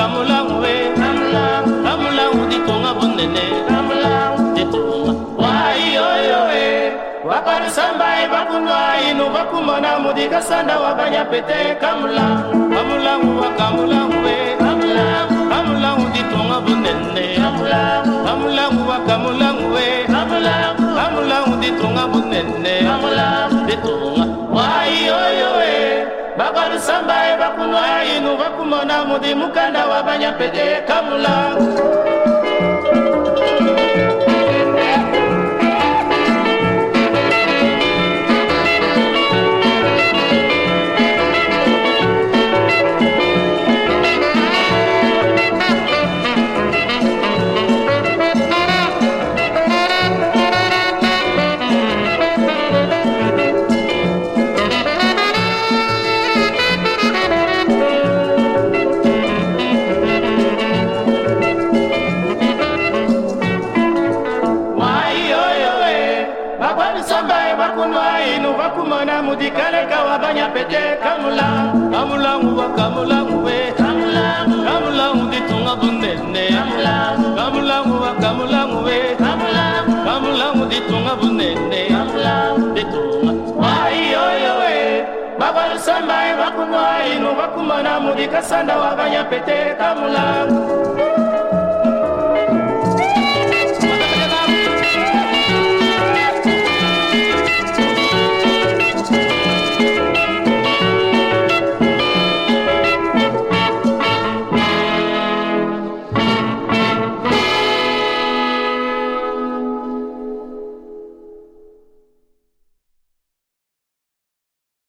kamulangu we kamulangu dikonga bunene tetunga waiyoyo we wakalusamba e bakunwa inu bakumona mudigasanda wabanya pete. Kamula kamulangu wa kamulangu we kamulangu dikonga bunene kamulangu wa kamulangu we kamulangu dikonga bunene tetunga waiyoyo we bakalusamba e inu bakumona mudi mukanda wabanya pete kamulangu bakwalisambaye bakunwa inu bakumona mudikaleka wabanya pete kamula. Kamulangu wa kamulangu we kamulangu ditunga bunene. Kamulangu wa kamulangu we kamulangu ditunga bunene. Ditunga waiyoyo we. Bakwalisambaye bakunwa inu bakumona mudikasanda wabanya pete kamulangu